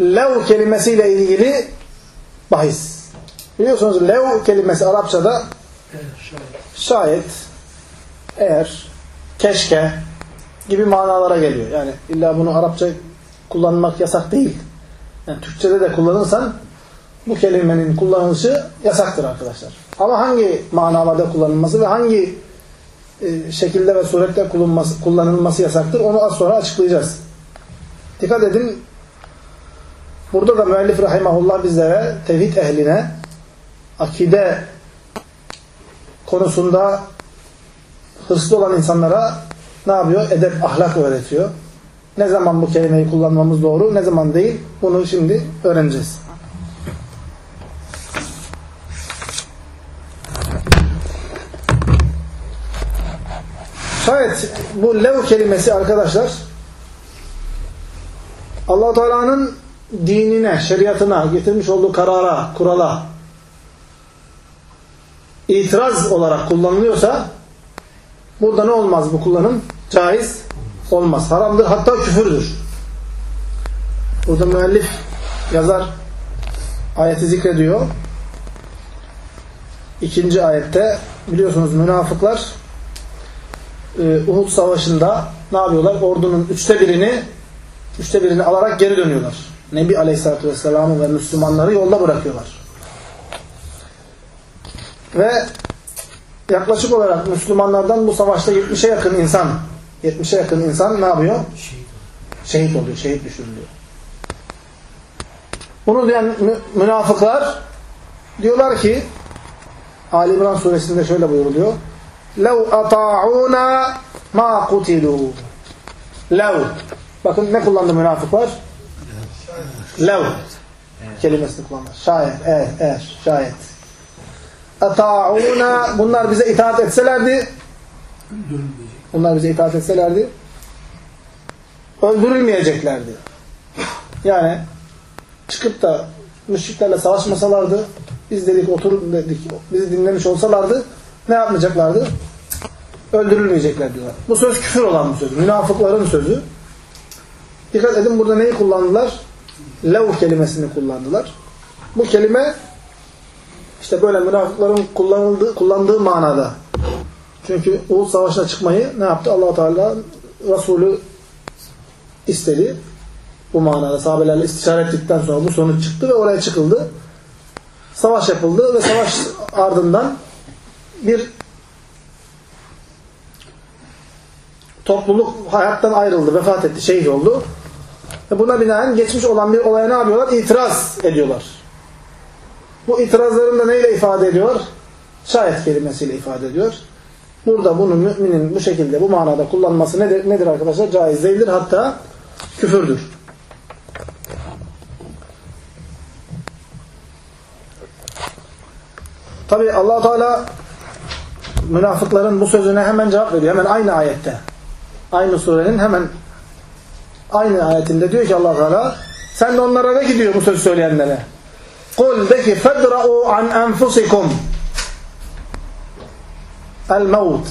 lev kelimesiyle ilgili bahis. Biliyorsunuz lev kelimesi Arapçada şayet, eğer, keşke gibi manalara geliyor. Yani illa bunu Arapça kullanmak yasak değil. Yani Türkçede de kullanırsan bu kelimenin kullanılışı yasaktır arkadaşlar. Ama hangi manalarda kullanılması ve hangi e, şekilde ve surette kullanılması, kullanılması yasaktır onu az sonra açıklayacağız. Dikkat edin Burada da müellif rahimahullah bizlere tevhid ehline akide konusunda hırslı olan insanlara ne yapıyor? Edep, ahlak öğretiyor. Ne zaman bu kelimeyi kullanmamız doğru, ne zaman değil bunu şimdi öğreneceğiz. Şayet bu lev kelimesi arkadaşlar allah Teala'nın dinine, şeriatına, getirmiş olduğu karara, kurala itiraz olarak kullanılıyorsa burada ne olmaz bu kullanım? Caiz olmaz. Haramdır. Hatta küfürdür. Burada müellif yazar ayeti zikrediyor. İkinci ayette biliyorsunuz münafıklar Uhud Savaşı'nda ne yapıyorlar? Ordunun üçte birini üçte birini alarak geri dönüyorlar. Nebi Aleyhisselatü Vesselam'ı ve Müslümanları yolda bırakıyorlar. Ve yaklaşık olarak Müslümanlardan bu savaşta 70'e yakın insan 70'e yakın insan ne yapıyor? Şehit oluyor, şehit düşürülüyor. Bunu diyen münafıklar diyorlar ki Ali İmran suresinde şöyle buyuruluyor. لَوْ أَطَاعُونَا مَا قُتِلُوا Lev. Bakın ne kullandı münafıklar? Lev kelimesini kullanır. Şayet, eğer, eğer, şayet. Ata'una bunlar bize itaat etselerdi bunlar bize itaat etselerdi öldürülmeyeceklerdi. Yani çıkıp da müşriklerle savaşmasalardı biz dedik oturun dedik bizi dinlemiş olsalardı ne yapmayacaklardı? Öldürülmeyecekler diyorlar. Bu söz küfür olan bir söz. Münafıkların sözü. Dikkat edin burada neyi kullandılar? Lev kelimesini kullandılar. Bu kelime işte böyle münafıkların kullanıldığı, kullandığı manada. Çünkü Uhud Savaşı'na çıkmayı ne yaptı? allah Teala Resulü istedi. Bu manada sahabelerle istişare ettikten sonra bu sonuç çıktı ve oraya çıkıldı. Savaş yapıldı ve savaş ardından bir topluluk hayattan ayrıldı, vefat etti, şehit oldu. Buna binaen geçmiş olan bir olaya ne yapıyorlar? İtiraz ediyorlar. Bu itirazlarını da neyle ifade ediyor? Şayet kelimesiyle ifade ediyor. Burada bunu müminin bu şekilde, bu manada kullanması nedir, nedir arkadaşlar? Caiz değildir. Hatta küfürdür. Tabi allah Teala münafıkların bu sözüne hemen cevap veriyor. Hemen aynı ayette. Aynı surenin hemen aynı ayetinde diyor ki allah Teala Sen de onlara ne gidiyor bu söz söyleyenlere? Kul de ki fedra'u an enfusikum el mevt.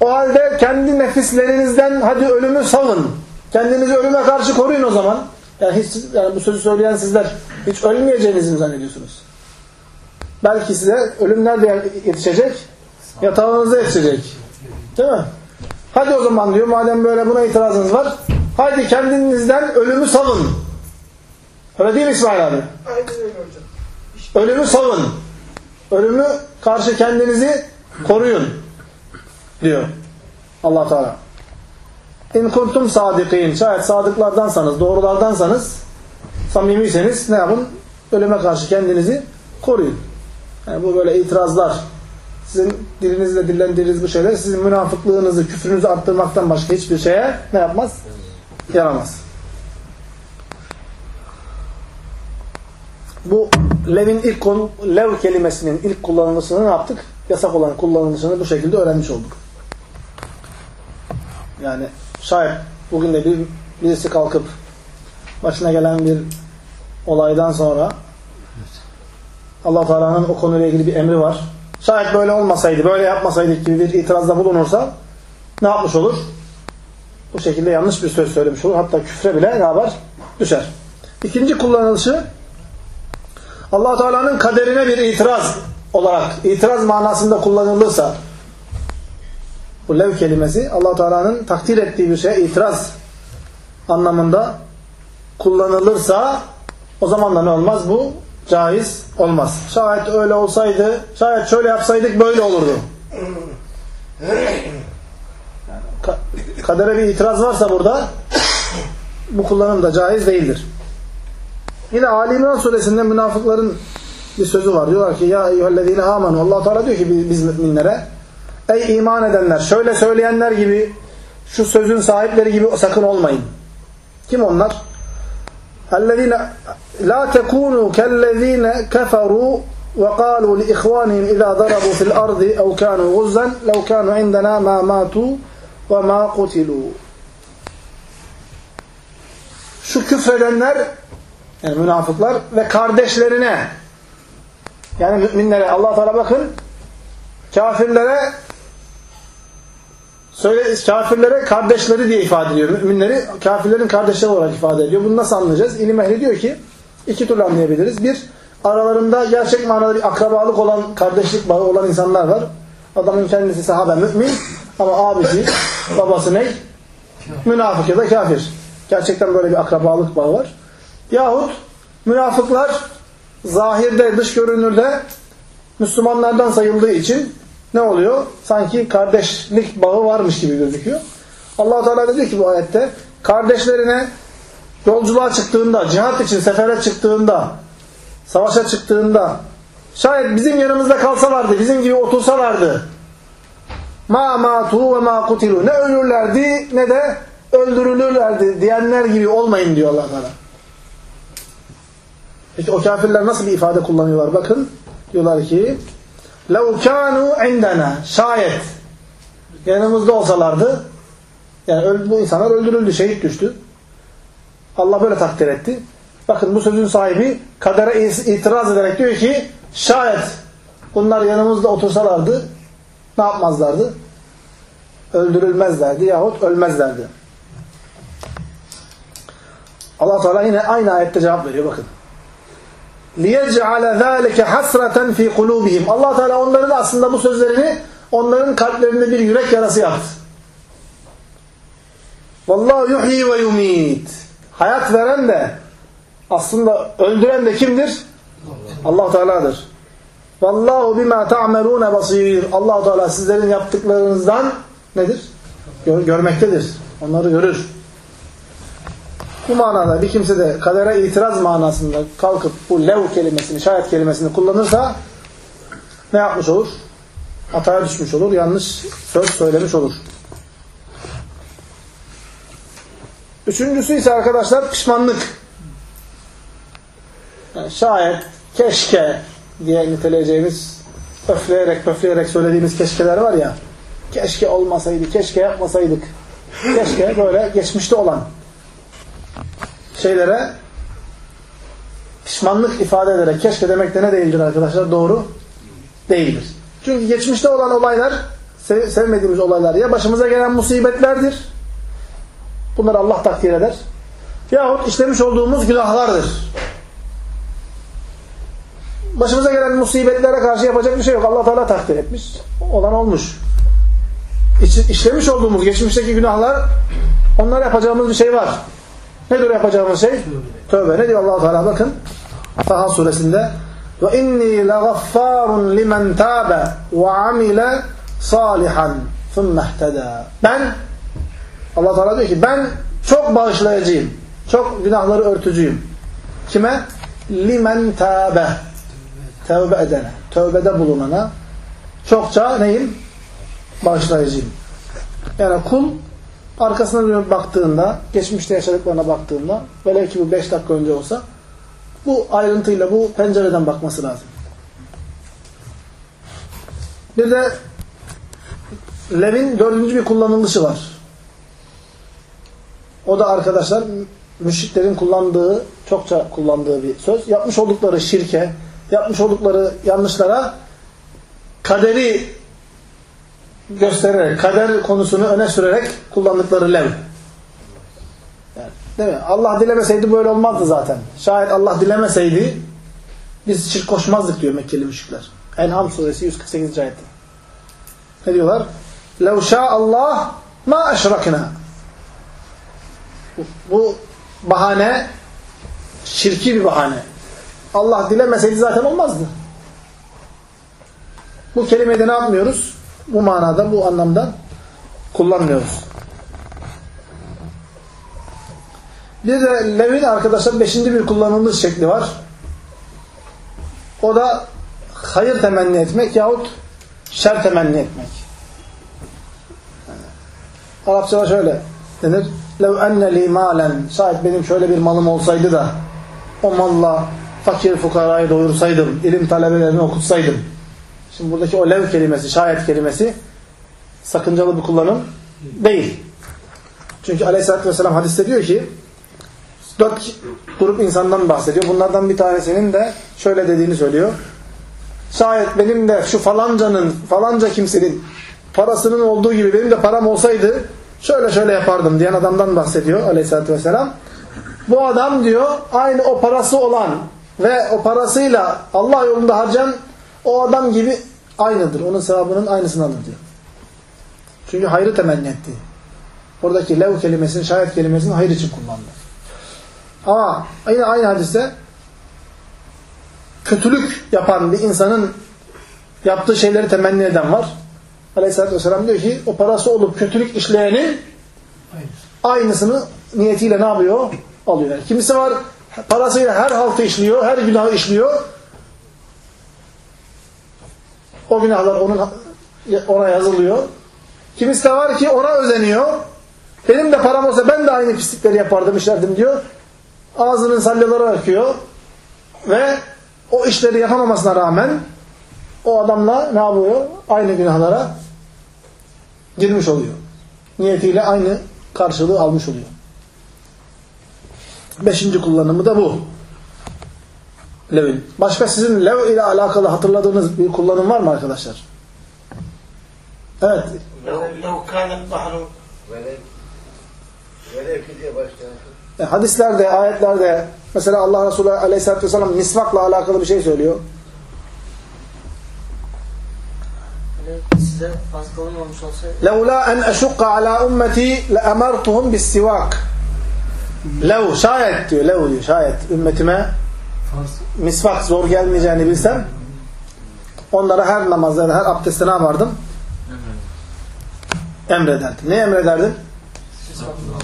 O halde kendi nefislerinizden hadi ölümü savun. Kendinizi ölüme karşı koruyun o zaman. Yani hiç yani bu sözü söyleyen sizler hiç ölmeyeceğinizi mi zannediyorsunuz? Belki size ölüm nerede yetişecek? Yatağınızda yetişecek. Değil mi? Hadi o zaman diyor madem böyle buna itirazınız var. Haydi kendinizden ölümü savun. Öyle değil mi İsmail abi? Aynen öyle hocam. Ölümü savun. Ölümü karşı kendinizi koruyun. Diyor allah Teala. İn kuntum sadikin. Şayet sadıklardansanız, doğrulardansanız, samimiyseniz ne yapın? Ölüme karşı kendinizi koruyun. Yani bu böyle itirazlar, sizin dilinizle dillendirdiğiniz bu şeyler sizin münafıklığınızı, küfrünüzü arttırmaktan başka hiçbir şeye ne yapmaz? Yaramaz. Bu levin ilk konu, lev kelimesinin ilk kullanılmasını ne yaptık? Yasak olan kullanılmasını bu şekilde öğrenmiş olduk. Yani şayet bugün de bir, birisi kalkıp başına gelen bir olaydan sonra allah Teala'nın o konuyla ilgili bir emri var. Şayet böyle olmasaydı, böyle yapmasaydık gibi bir itirazda bulunursa ne yapmış olur? Bu şekilde yanlış bir söz söylemiş olur. Hatta küfre bile ne yapar? Düşer. İkinci kullanılışı allah Teala'nın kaderine bir itiraz olarak, itiraz manasında kullanılırsa bu lev kelimesi allah Teala'nın takdir ettiği bir şeye itiraz anlamında kullanılırsa o zaman da ne olmaz? Bu caiz olmaz. Şayet öyle olsaydı, şayet şöyle yapsaydık böyle olurdu kadere bir itiraz varsa burada bu kullanım da caiz değildir. Yine Ali İmran suresinde münafıkların bir sözü var. Diyorlar ki ya eyyühellezine amenu. Allah Teala diyor ki biz müminlere ey iman edenler şöyle söyleyenler gibi şu sözün sahipleri gibi sakın olmayın. Kim onlar? Ellezine la tekunu kellezine keferu ve kalu li ihvanihim iza darabu fil ardi ev kanu guzzan lev kanu indena ma matu ve ma kutilu. Şu küfredenler yani münafıklar ve kardeşlerine yani müminlere Allah Teala bakın kafirlere söyle kafirlere kardeşleri diye ifade ediyor. Müminleri kafirlerin kardeşleri olarak ifade ediyor. Bunu nasıl anlayacağız? İlim ehli diyor ki iki türlü anlayabiliriz. Bir, aralarında gerçek manada bir akrabalık olan, kardeşlik bağı olan insanlar var. Adamın kendisi sahabe mümin ama abisi, babası ne? Münafık ya da kafir. Gerçekten böyle bir akrabalık bağı var. Yahut münafıklar zahirde, dış görünürde Müslümanlardan sayıldığı için ne oluyor? Sanki kardeşlik bağı varmış gibi gözüküyor. allah Teala diyor ki bu ayette kardeşlerine yolculuğa çıktığında, cihat için sefere çıktığında, savaşa çıktığında şayet bizim yanımızda kalsalardı, bizim gibi otursalardı ma matu ve ma kutilu ne ölürlerdi ne de öldürülürlerdi diyenler gibi olmayın diyor allah Teala. Peki o kafirler nasıl bir ifade kullanıyorlar? Bakın diyorlar ki لَوْ كَانُوا عِنْدَنَا Şayet yanımızda olsalardı yani bu insanlar öldürüldü, şehit düştü. Allah böyle takdir etti. Bakın bu sözün sahibi kadere itiraz ederek diyor ki şayet bunlar yanımızda otursalardı ne yapmazlardı? Öldürülmezlerdi yahut ölmezlerdi. Allah Teala yine aynı ayette cevap veriyor bakın. لِيَجْعَلَ ذَٰلِكَ حَسْرَةً ف۪ي قُلُوبِهِمْ Allah Teala onların aslında bu sözlerini onların kalplerinde bir yürek yarası yaptı. وَاللّٰهُ يُحْيِي وَيُم۪يتِ Hayat veren de aslında öldüren de kimdir? allah Teala'dır. Vallahu bima ta'melun basir. Allah Teala sizlerin yaptıklarınızdan nedir? Gör, görmektedir. Onları görür. Bu manada bir kimse de kadere itiraz manasında kalkıp bu lev kelimesini, şayet kelimesini kullanırsa ne yapmış olur? Hataya düşmüş olur, yanlış söz söylemiş olur. Üçüncüsü ise arkadaşlar pişmanlık. Yani şayet, keşke, diye niteleyeceğimiz öfleyerek pöfleyerek söylediğimiz keşkeler var ya keşke olmasaydı, keşke yapmasaydık keşke böyle geçmişte olan şeylere pişmanlık ifade ederek keşke demek de ne değildir arkadaşlar? Doğru değildir. Çünkü geçmişte olan olaylar, sev sevmediğimiz olaylar ya başımıza gelen musibetlerdir. Bunları Allah takdir eder. Yahut işlemiş olduğumuz günahlardır. Başımıza gelen musibetlere karşı yapacak bir şey yok. Allah Teala takdir etmiş. Olan olmuş. İş, işlemiş olduğumuz geçmişteki günahlar onlar yapacağımız bir şey var. Nedir yapacağımız şey? Tövbe. Ne diyor allah Teala? Bakın. Taha suresinde ve inni legaffarun limen tabe ve amile salihan thumma ihtada. Ben Allah Teala diyor ki ben çok bağışlayıcıyım. Çok günahları örtücüyüm. Kime? Limen tabe. Tevbe edene. Tövbede bulunana. Çokça neyim? Bağışlayıcıyım. Yani kul arkasına dönüp baktığında, geçmişte yaşadıklarına baktığında, velev ki bu beş dakika önce olsa, bu ayrıntıyla, bu pencereden bakması lazım. Bir de levin dördüncü bir kullanılışı var. O da arkadaşlar müşriklerin kullandığı, çokça kullandığı bir söz. Yapmış oldukları şirke, yapmış oldukları yanlışlara kaderi göstererek, kader konusunu öne sürerek kullandıkları lev. Yani, değil mi? Allah dilemeseydi böyle olmazdı zaten. Şayet Allah dilemeseydi biz şirk koşmazdık diyor Mekkeli müşrikler. En'am suresi 148. ayette. Ne diyorlar? لَوْ شَاءَ اللّٰهِ مَا اَشْرَكْنَا Bu bahane şirki bir bahane. Allah dilemeseydi zaten olmazdı. Bu kelimeyi ne yapmıyoruz? Bu manada, bu anlamda kullanmıyoruz. Bir de levin arkadaşlar beşinci bir kullanılmış şekli var. O da hayır temenni etmek yahut şer temenni etmek. Arapçada şöyle denir. Lev enne li malen. Şayet benim şöyle bir malım olsaydı da o malla fakir fukarayı doyursaydım, ilim talebelerini okutsaydım. Şimdi buradaki o lev kelimesi, şayet kelimesi sakıncalı bir kullanım değil. Çünkü aleyhissalatü vesselam hadiste diyor ki dört grup insandan bahsediyor. Bunlardan bir tanesinin de şöyle dediğini söylüyor. Şayet benim de şu falancanın, falanca kimsenin parasının olduğu gibi benim de param olsaydı şöyle şöyle yapardım diyen adamdan bahsediyor aleyhissalatü vesselam. Bu adam diyor aynı o parası olan ve o parasıyla Allah yolunda harcayan o adam gibi aynıdır. Onun sevabının aynısını alır diyor. Çünkü hayrı temenni etti. Oradaki lev kelimesini, şayet kelimesini hayır için kullandı. Ama yine aynı hadiste kötülük yapan bir insanın yaptığı şeyleri temenni eden var. Aleyhisselatü Vesselam diyor ki o parası olup kötülük işleyenin aynısını niyetiyle ne yapıyor? Alıyor. Kimisi var parasıyla her haltı işliyor, her günahı işliyor. O günahlar onun ona yazılıyor. Kimisi de var ki ona özeniyor. Benim de param olsa ben de aynı pislikleri yapardım, işlerdim diyor. Ağzının salyaları akıyor. Ve o işleri yapamamasına rağmen o adamla ne yapıyor? Aynı günahlara girmiş oluyor. Niyetiyle aynı karşılığı almış oluyor. Beşinci kullanımı da bu. Lev'in. Başka sizin lev ile alakalı hatırladığınız bir kullanım var mı arkadaşlar? Evet. E, hadislerde, ayetlerde mesela Allah Resulü Aleyhisselatü Vesselam misvakla alakalı bir şey söylüyor. size fazla olmamış olsaydı. Leula en eşukka ala ümmeti le emertuhum bis sivak. Lev, şayet diyor, lev diyor, şayet ümmetime misvak zor gelmeyeceğini bilsem onlara her namazda, her abdestte ne yapardım? Emrederdim. Ne emrederdim?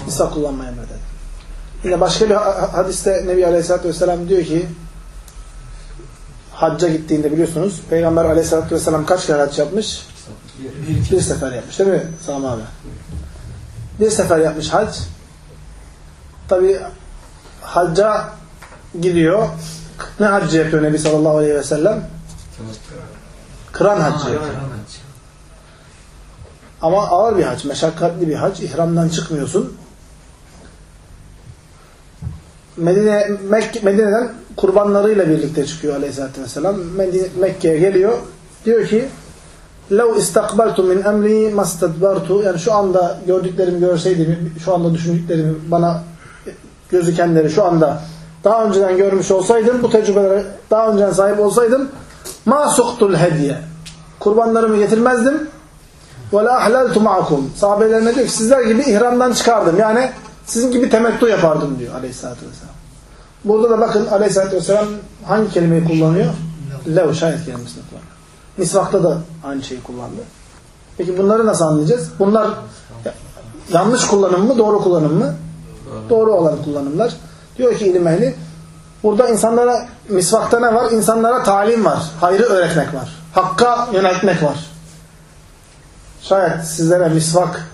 misvak kullanmayı emrederdim. Yine başka bir ha- hadiste Nebi Aleyhisselatü Vesselam diyor ki hacca gittiğinde biliyorsunuz Peygamber Aleyhisselatü Vesselam kaç kere hac yapmış? Bir sefer yapmış değil mi Sami abi? Bir sefer yapmış hac Tabi hacca gidiyor. Ne haccı yapıyor Nebi sallallahu aleyhi ve sellem? Kıran haccı yapıyor. Ama ağır bir hac, meşakkatli bir hac. İhramdan çıkmıyorsun. Medine, Mek Medine'den kurbanlarıyla birlikte çıkıyor aleyhissalatü vesselam. Medine, Mekke'ye geliyor. Diyor ki لَوْ اِسْتَقْبَلْتُ مِنْ اَمْرِي مَسْتَدْبَرْتُ Yani şu anda gördüklerimi görseydim, şu anda düşündüklerimi bana gözükenleri şu anda daha önceden görmüş olsaydım, bu tecrübelere daha önceden sahip olsaydım ma suktul hediye. Kurbanlarımı getirmezdim. Ve la ahlaltu ma'akum. Sahabelerine diyor ki sizler gibi ihramdan çıkardım. Yani sizin gibi temettü yapardım diyor aleyhissalatü vesselam. Burada da bakın aleyhissalatü vesselam hangi kelimeyi kullanıyor? Lev şayet kelimesini kullanıyor. Misvakta da aynı şeyi kullandı. Peki bunları nasıl anlayacağız? Bunlar yanlış kullanım mı, doğru kullanım mı? Doğru olan kullanımlar. Diyor ki ilim ehli, burada insanlara, misvakta ne var? İnsanlara talim var, hayrı öğretmek var, hakka yöneltmek var. Şayet sizlere misvak,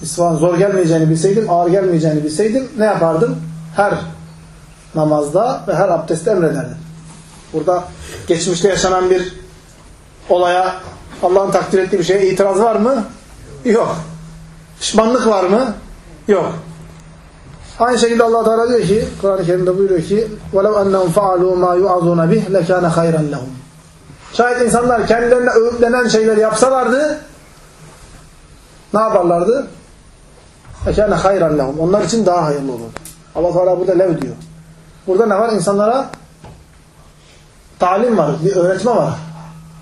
misvakın zor gelmeyeceğini bilseydim, ağır gelmeyeceğini bilseydim ne yapardım? Her namazda ve her abdestte emrederdim. Burada geçmişte yaşanan bir olaya Allah'ın takdir ettiği bir şeye itiraz var mı? Yok. Pişmanlık var mı? Yok. Aynı şekilde Allah Teala diyor ki, Kur'an-ı Kerim'de buyuruyor ki: "Velev ennehum fa'alu ma yu'azuna bih lekâne hayran lehum." Şayet insanlar kendilerine öğütlenen şeyleri yapsalardı ne yaparlardı? Lekâne hayran lehum. Onlar için daha hayırlı olur. Allah Teala burada lev diyor. Burada ne var? İnsanlara talim var, bir öğretme var.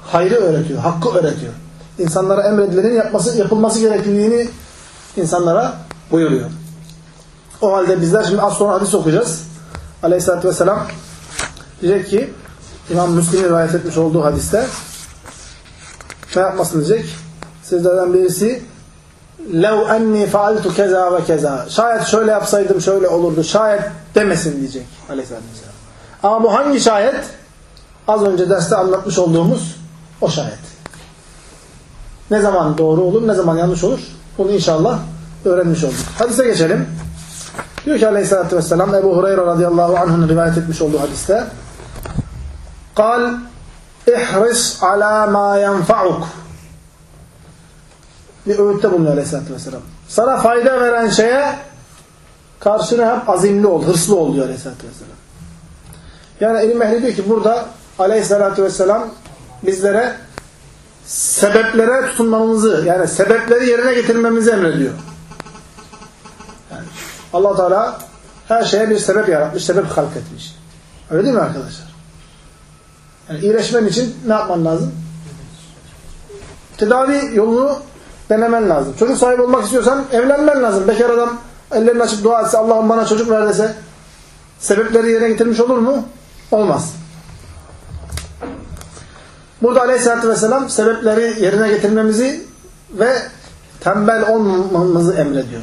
Hayrı öğretiyor, hakkı öğretiyor. İnsanlara emredilenin yapması, yapılması gerekliliğini insanlara buyuruyor. O halde bizler şimdi az sonra hadis okuyacağız. Aleyhisselatü Vesselam diyecek ki İmam Müslim'in rivayet etmiş olduğu hadiste ne yapmasını diyecek? Sizlerden birisi lev enni faaltu keza ve keza şayet şöyle yapsaydım şöyle olurdu şayet demesin diyecek Aleyhisselatü Vesselam. Ama bu hangi şayet? Az önce derste anlatmış olduğumuz o şayet. Ne zaman doğru olur, ne zaman yanlış olur? Bunu inşallah öğrenmiş olduk. Hadise geçelim. Diyor ki aleyhissalatü vesselam Ebu Hureyre radıyallahu anh'ın rivayet etmiş olduğu hadiste قال احرص على ما ينفعك bir öğütte bulunuyor aleyhissalatü vesselam. Sana fayda veren şeye karşına hep azimli ol, hırslı ol diyor aleyhissalatü vesselam. Yani ilim ehli diyor ki burada aleyhissalatü vesselam bizlere sebeplere tutunmamızı yani sebepleri yerine getirmemizi emrediyor. Allah Teala her şeye bir sebep yaratmış, sebep halk etmiş. Öyle değil mi arkadaşlar? Yani iyileşmen için ne yapman lazım? Tedavi yolunu denemen lazım. Çocuk sahibi olmak istiyorsan evlenmen lazım. Bekar adam ellerini açıp dua etse Allah'ım bana çocuk ver dese sebepleri yerine getirmiş olur mu? Olmaz. Burada aleyhissalatü vesselam sebepleri yerine getirmemizi ve tembel olmamızı emrediyor.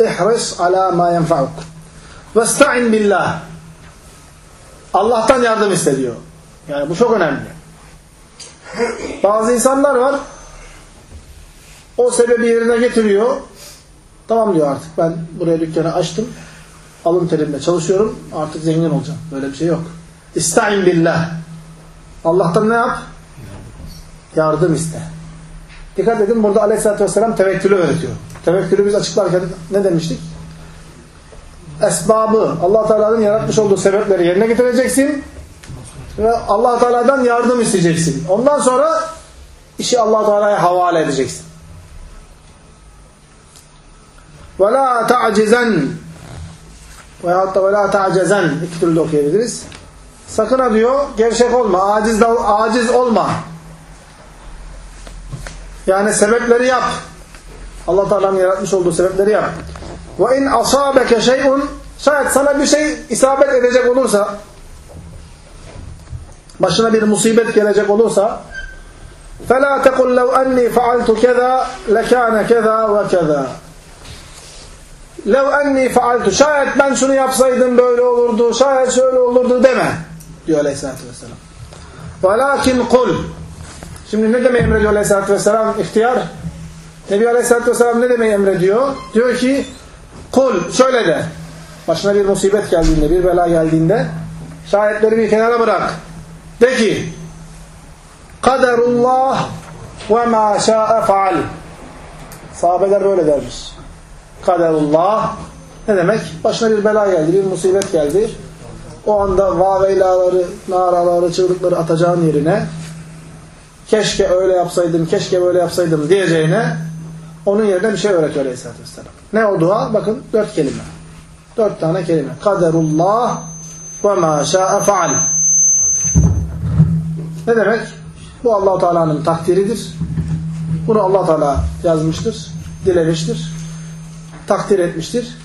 İhris ala ma yenfa'uk. Vesta'in billah. Allah'tan yardım istediyor. Yani bu çok önemli. Bazı insanlar var o sebebi yerine getiriyor. Tamam diyor artık ben buraya dükkanı açtım. Alın terimle çalışıyorum. Artık zengin olacağım. Böyle bir şey yok. İsta'in billah. Allah'tan ne yap? Yardım iste. Dikkat edin burada aleyhissalatü vesselam tevekkülü öğretiyor. Tevekkülü biz açıklarken ne demiştik? Esbabı, allah Teala'nın yaratmış olduğu sebepleri yerine getireceksin ve allah Teala'dan yardım isteyeceksin. Ondan sonra işi allah Teala'ya havale edeceksin. وَلَا تَعْجِزًا veyahut da وَلَا تَعْجَزًا iki türlü de okuyabiliriz. Sakın ha diyor, gevşek olma, aciz, aciz olma. Yani sebepleri yap. Allah Teala'nın yaratmış olduğu sebepleri yap. Ve in asabeke şey'un şayet sana bir şey isabet edecek olursa başına bir musibet gelecek olursa فَلَا تَقُلْ لَوْ أَنِّي فَعَلْتُ كَذَا لَكَانَ كَذَا وَكَذَا لَوْ أَنِّي فَعَلْتُ Şayet ben şunu yapsaydım böyle olurdu, şayet şöyle olurdu deme diyor Aleyhisselatü Vesselam. وَلَاكِنْ قُلْ Şimdi ne demeyi emrediyor Aleyhisselatü Vesselam? İhtiyar. Nebi Aleyhisselatü Vesselam ne demeyi emrediyor? Diyor ki kul şöyle de başına bir musibet geldiğinde, bir bela geldiğinde şayetleri bir kenara bırak. De ki kaderullah ve ma şa'e faal. Sahabeler böyle dermiş. Kaderullah Ne demek? Başına bir bela geldi, bir musibet geldi. O anda vaveylaları, naraları, çığlıkları atacağın yerine keşke öyle yapsaydım, keşke böyle yapsaydım diyeceğine onun yerine bir şey öğretiyor Aleyhisselatü Vesselam. Ne o dua? Bakın dört kelime. Dört tane kelime. Kaderullah ve ma şa'e faal. Ne demek? Bu allah Teala'nın takdiridir. Bunu allah Teala yazmıştır, dilemiştir, takdir etmiştir.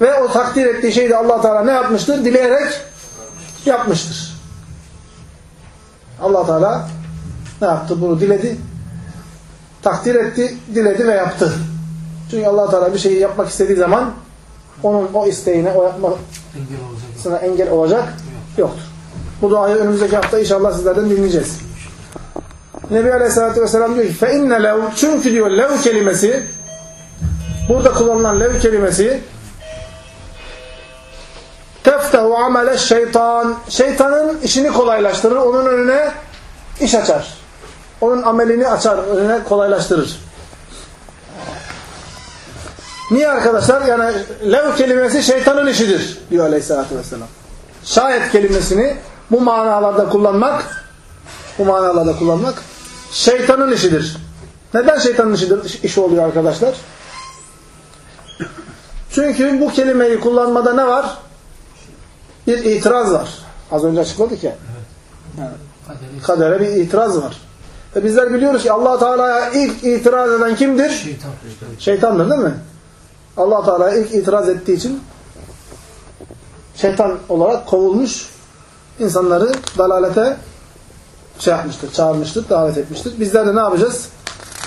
Ve o takdir ettiği şeyi de allah Teala ne yapmıştır? Dileyerek yapmıştır. allah Teala ne yaptı? Bunu diledi, takdir etti, diledi ve yaptı. Çünkü allah Teala bir şeyi yapmak istediği zaman onun o isteğine, o yapmasına engel olacak yoktur. Bu duayı önümüzdeki hafta inşallah sizlerden dinleyeceğiz. Nebi Aleyhisselatü Vesselam diyor ki فَاِنَّ lev Çünkü diyor lev kelimesi burada kullanılan lev kelimesi teftehu amele şeytan şeytanın işini kolaylaştırır. Onun önüne iş açar. Onun amelini açar. Önüne kolaylaştırır. Niye arkadaşlar? Yani lev kelimesi şeytanın işidir diyor Aleyhisselatü Vesselam. Şayet kelimesini bu manalarda kullanmak bu manalarda kullanmak şeytanın işidir. Neden şeytanın işidir, işi oluyor arkadaşlar? Çünkü bu kelimeyi kullanmada ne var? Bir itiraz var. Az önce açıkladık ya. Yani kadere bir itiraz var. Ve bizler biliyoruz ki allah Teala'ya ilk itiraz eden kimdir? Şeytan. Şeytandır değil mi? allah Teala'ya ilk itiraz ettiği için şeytan olarak kovulmuş insanları dalalete şey yapmıştır, çağırmıştır, davet etmiştir. Bizler de ne yapacağız?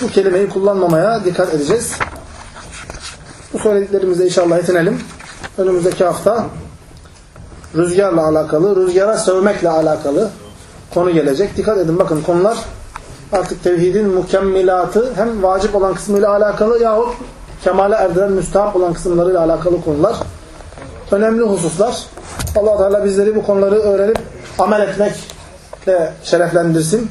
Bu kelimeyi kullanmamaya dikkat edeceğiz. Bu söylediklerimizle inşallah yetinelim. Önümüzdeki hafta rüzgarla alakalı, rüzgara sövmekle alakalı konu gelecek. Dikkat edin bakın konular artık tevhidin mükemmilatı hem vacip olan kısmıyla alakalı yahut kemale erdiren müstahap olan kısımlarıyla alakalı konular. Önemli hususlar. allah Teala bizleri bu konuları öğrenip amel etmekle şereflendirsin.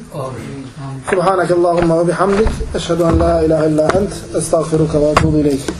Subhanakallahumma ve bihamdik. Eşhedü en la ilahe illa ent. Estağfiruka ve etûbü ileyk.